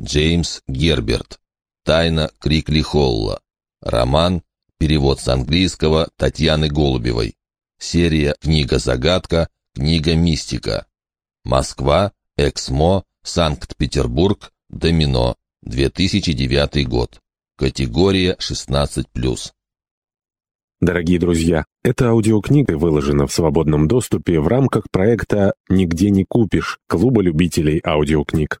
Джеймс Герберт. Тайна Крикли Холла. Роман. Перевод с английского Татьяны Голубевой. Серия «Книга-загадка», «Книга-мистика». Москва, Эксмо, Санкт-Петербург, Домино, 2009 год. Категория 16+. Дорогие друзья, эта аудиокнига выложена в свободном доступе в рамках проекта «Нигде не купишь» Клуба любителей аудиокниг.